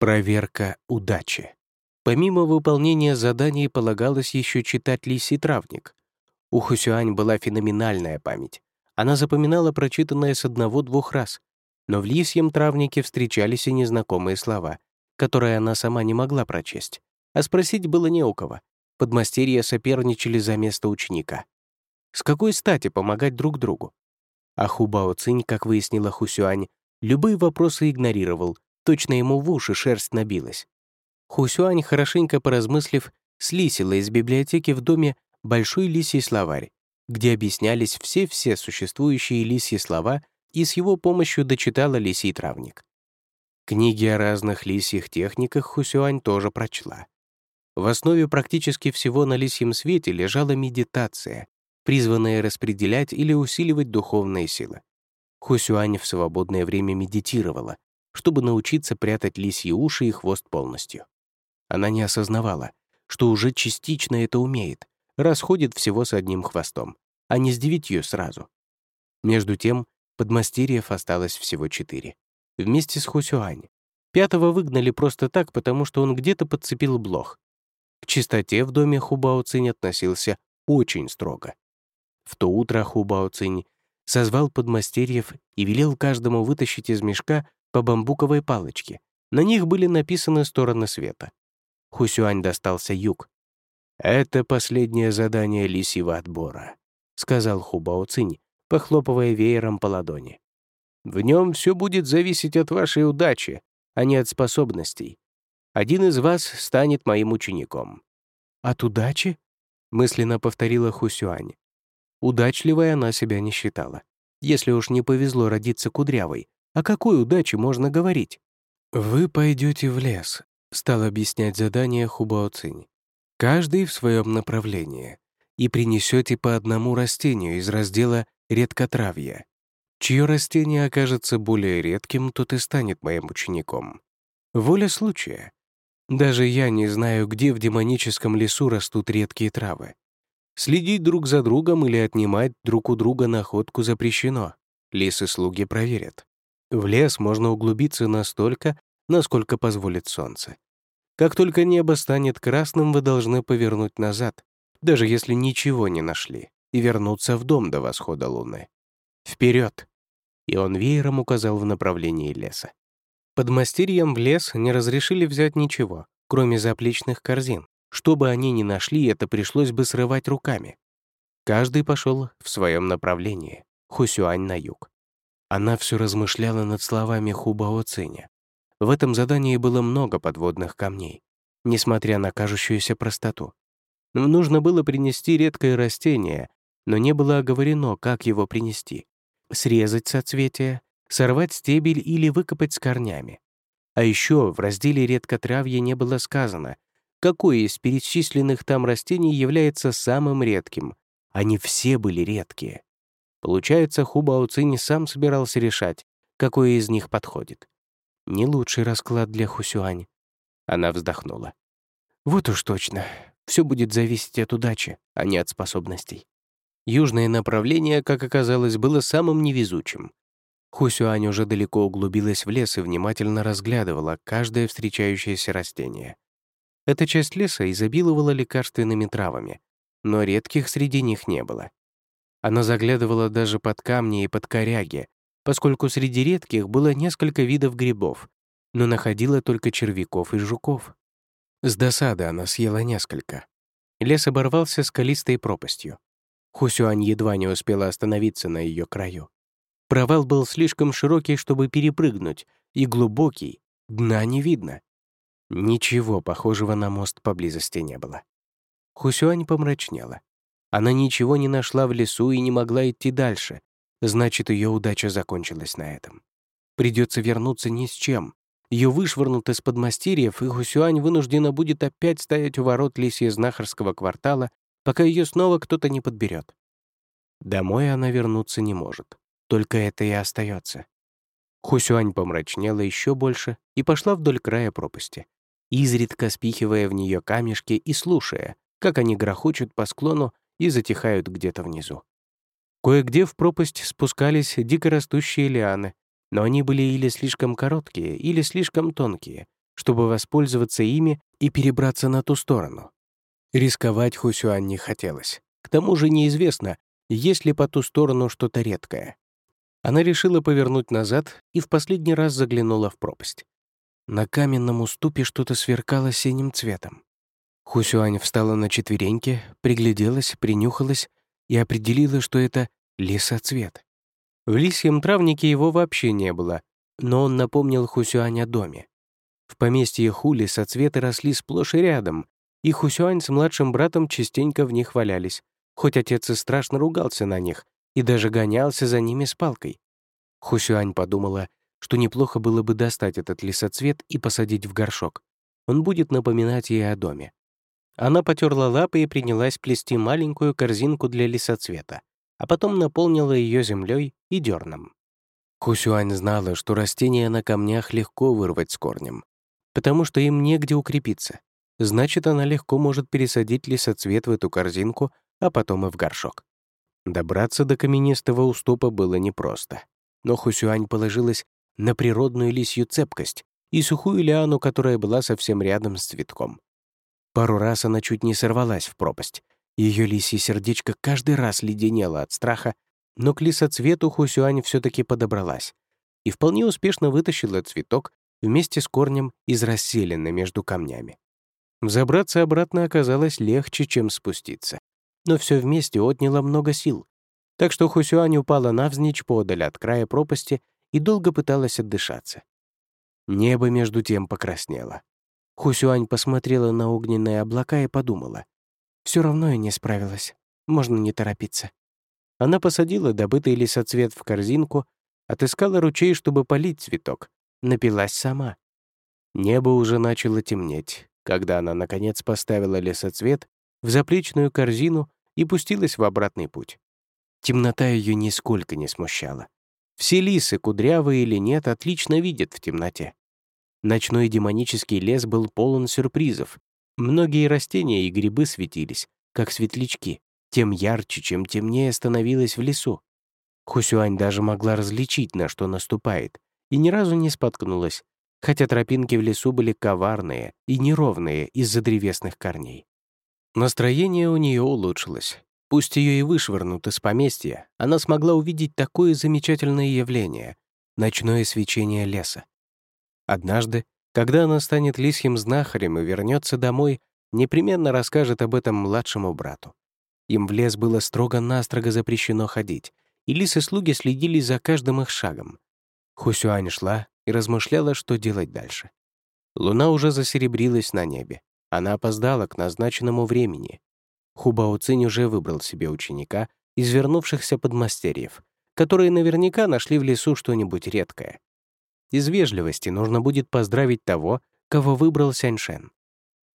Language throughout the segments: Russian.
Проверка удачи. Помимо выполнения заданий полагалось еще читать лисий травник. У Хусюань была феноменальная память. Она запоминала прочитанное с одного-двух раз. Но в лисьем травнике встречались и незнакомые слова, которые она сама не могла прочесть. А спросить было не у кого. Подмастерья соперничали за место ученика. С какой стати помогать друг другу? А Хубао Цинь, как выяснила Хусюань, любые вопросы игнорировал, точно ему в уши шерсть набилась. Хусюань, хорошенько поразмыслив, слисила из библиотеки в доме большой лисий словарь, где объяснялись все-все существующие лисьи слова, и с его помощью дочитала лисий травник. Книги о разных лисьих техниках Хусюань тоже прочла. В основе практически всего на лисьем свете лежала медитация, призванная распределять или усиливать духовные силы. Хусюань в свободное время медитировала, чтобы научиться прятать лисьи уши и хвост полностью. Она не осознавала, что уже частично это умеет, расходит всего с одним хвостом, а не с девятью сразу. Между тем, подмастерьев осталось всего четыре. Вместе с Хусюань. Пятого выгнали просто так, потому что он где-то подцепил блох. К чистоте в доме Хубао Цинь относился очень строго. В то утро Хубао Цинь созвал подмастерьев и велел каждому вытащить из мешка по бамбуковой палочке. На них были написаны стороны света. Хусюань достался юг. «Это последнее задание лисьего отбора», — сказал Хубао Цинь, похлопывая веером по ладони. «В нем все будет зависеть от вашей удачи, а не от способностей. Один из вас станет моим учеником». «От удачи?» — мысленно повторила Хусюань. Удачливой она себя не считала. Если уж не повезло родиться кудрявой, о какой удаче можно говорить? «Вы пойдете в лес», — стал объяснять задание Хубао Цинь. «Каждый в своем направлении, и принесете по одному растению из раздела «Редкотравье». Чье растение окажется более редким, тот и станет моим учеником. Воля случая. Даже я не знаю, где в демоническом лесу растут редкие травы. Следить друг за другом или отнимать друг у друга находку запрещено. Лисы-слуги проверят. В лес можно углубиться настолько, насколько позволит солнце. Как только небо станет красным, вы должны повернуть назад, даже если ничего не нашли, и вернуться в дом до восхода луны. Вперед! И он веером указал в направлении леса. Под мастерьем в лес не разрешили взять ничего, кроме заплечных корзин. Что бы они ни нашли, это пришлось бы срывать руками. Каждый пошел в своем направлении, Хусюань на юг. Она все размышляла над словами Хубао Циня. В этом задании было много подводных камней, несмотря на кажущуюся простоту. Нужно было принести редкое растение, но не было оговорено, как его принести. Срезать соцветия, сорвать стебель или выкопать с корнями. А еще в разделе «Редкотравье» не было сказано, какое из перечисленных там растений является самым редким. Они все были редкие. Получается, Хубао Цинь сам собирался решать, какой из них подходит. Не лучший расклад для Хусюань. Она вздохнула. Вот уж точно. Все будет зависеть от удачи, а не от способностей. Южное направление, как оказалось, было самым невезучим. Хусюань уже далеко углубилась в лес и внимательно разглядывала каждое встречающееся растение. Эта часть леса изобиловала лекарственными травами, но редких среди них не было. Она заглядывала даже под камни и под коряги, поскольку среди редких было несколько видов грибов, но находила только червяков и жуков. С досады она съела несколько. Лес оборвался скалистой пропастью. Хусюань едва не успела остановиться на ее краю. Провал был слишком широкий, чтобы перепрыгнуть, и глубокий, дна не видно. Ничего похожего на мост поблизости не было. Хусюань помрачнела. Она ничего не нашла в лесу и не могла идти дальше. Значит, ее удача закончилась на этом. Придется вернуться ни с чем. Ее вышвырнут из подмастерьев, и Хусюань вынуждена будет опять стоять у ворот лисье-знахарского квартала, пока ее снова кто-то не подберет. Домой она вернуться не может. Только это и остается. Хусюань помрачнела еще больше и пошла вдоль края пропасти, изредка спихивая в нее камешки и слушая, как они грохочут по склону и затихают где-то внизу. Кое-где в пропасть спускались дикорастущие лианы, но они были или слишком короткие, или слишком тонкие, чтобы воспользоваться ими и перебраться на ту сторону. Рисковать Хусюань не хотелось. К тому же неизвестно, есть ли по ту сторону что-то редкое. Она решила повернуть назад и в последний раз заглянула в пропасть. На каменном уступе что-то сверкало синим цветом. Хусюань встала на четвереньки, пригляделась, принюхалась и определила, что это лисоцвет. В лисьем травнике его вообще не было, но он напомнил Хусюань о доме. В поместье Хули соцветы росли сплошь и рядом, и Хусюань с младшим братом частенько в них валялись, хоть отец и страшно ругался на них и даже гонялся за ними с палкой. Хусюань подумала, что неплохо было бы достать этот лисоцвет и посадить в горшок. Он будет напоминать ей о доме. Она потерла лапы и принялась плести маленькую корзинку для лисоцвета, а потом наполнила ее землей и дерном. Хусюань знала, что растения на камнях легко вырвать с корнем, потому что им негде укрепиться. Значит, она легко может пересадить лисоцвет в эту корзинку, а потом и в горшок. Добраться до каменистого уступа было непросто. Но Хусюань положилась на природную лисью цепкость и сухую лиану, которая была совсем рядом с цветком. Пару раз она чуть не сорвалась в пропасть. Ее лисье сердечко каждый раз леденело от страха, но к лисоцвету Хусюань все таки подобралась и вполне успешно вытащила цветок вместе с корнем из расселены между камнями. Взобраться обратно оказалось легче, чем спуститься но все вместе отняло много сил. Так что Хусюань упала навзничь подаль от края пропасти и долго пыталась отдышаться. Небо между тем покраснело. Хусюань посмотрела на огненные облака и подумала. Все равно я не справилась. Можно не торопиться. Она посадила добытый лесоцвет в корзинку, отыскала ручей, чтобы полить цветок, напилась сама. Небо уже начало темнеть, когда она, наконец, поставила лесоцвет в заплечную корзину и пустилась в обратный путь. Темнота ее нисколько не смущала. Все лисы, кудрявые или нет, отлично видят в темноте. Ночной демонический лес был полон сюрпризов. Многие растения и грибы светились, как светлячки, тем ярче, чем темнее становилось в лесу. Хусюань даже могла различить, на что наступает, и ни разу не споткнулась, хотя тропинки в лесу были коварные и неровные из-за древесных корней. Настроение у нее улучшилось. Пусть ее и вышвырнут из поместья, она смогла увидеть такое замечательное явление — ночное свечение леса. Однажды, когда она станет лисьим знахарем и вернется домой, непременно расскажет об этом младшему брату. Им в лес было строго-настрого запрещено ходить, и лисы-слуги следили за каждым их шагом. Хусюань шла и размышляла, что делать дальше. Луна уже засеребрилась на небе. Она опоздала к назначенному времени. Хубао Цинь уже выбрал себе ученика из вернувшихся подмастерьев, которые наверняка нашли в лесу что-нибудь редкое. Из вежливости нужно будет поздравить того, кого выбрал Сяньшен.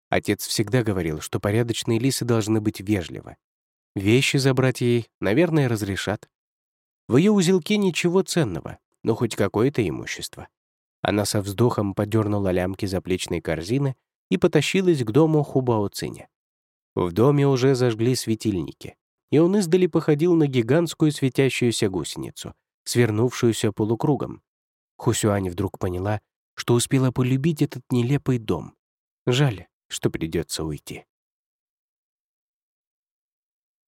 Отец всегда говорил, что порядочные лисы должны быть вежливы. Вещи забрать ей, наверное, разрешат. В ее узелке ничего ценного, но хоть какое-то имущество. Она со вздохом подернула лямки заплечной корзины и потащилась к дому Хубао Циня. В доме уже зажгли светильники, и он издали походил на гигантскую светящуюся гусеницу, свернувшуюся полукругом. Хусюань вдруг поняла, что успела полюбить этот нелепый дом. Жаль, что придется уйти.